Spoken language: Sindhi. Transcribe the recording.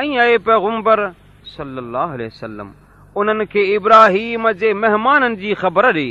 ۽ آئي پيگمبر صلاح انهن کي ابراهيم جي مهمانن جي خبر ڏي